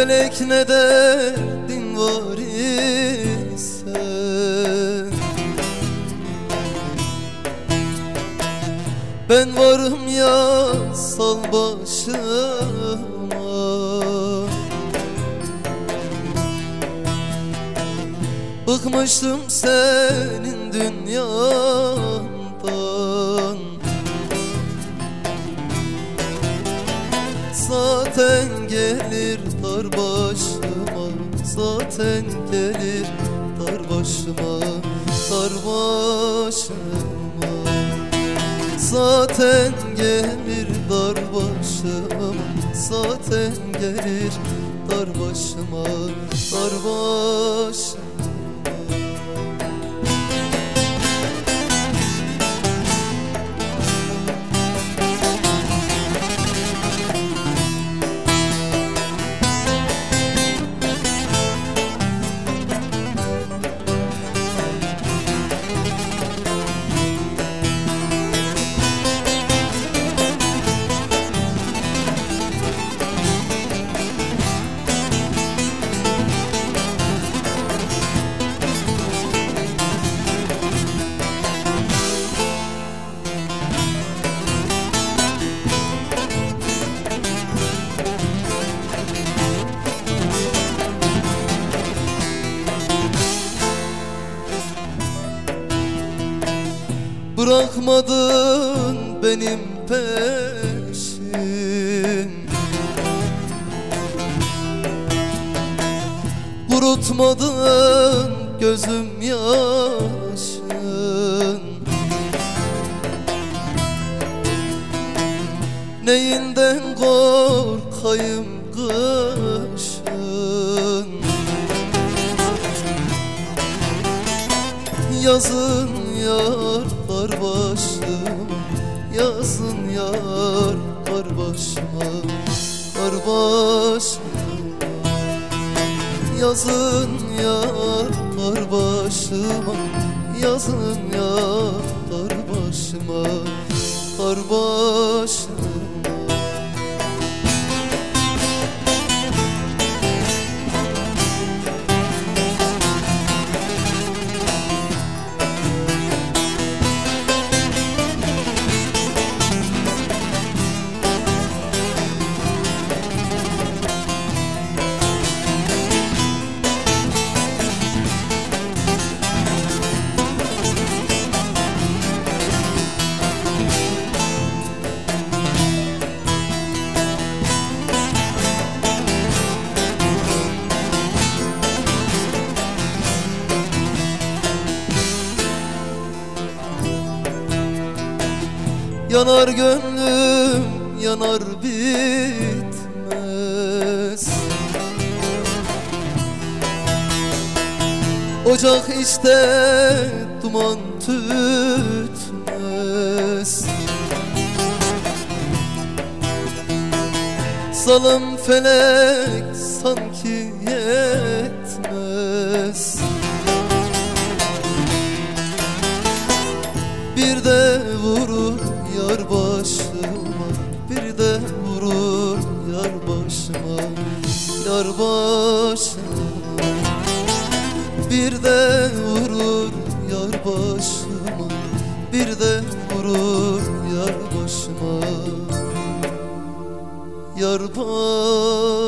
Felek ne derdin var ise? Ben varım ya sal başıma. Bıkmıştım senin dünyandan Zaten gelir dar başıma Zaten gelir dar başıma Dar başıma. Zaten gelir dar başıma Zaten gelir dar başıma Dar başıma Bırakmadın benim peşim. Kurutmadın gözüm yaşın. Neyinden korkayım kışın? Yazın Yazın yar kar başıma Kar başıma Yazın yar kar başıma Yazın yar kar başıma Kar başıma Yanar gönlüm yanar bitmez. Ocak işte duman tütmez. Salım felek sanki yetmez yar başıma Bir de vurur yar başıma. Yar başıma Bir de vurur yar başıma. Bir de vurur yar başıma. Yar başıma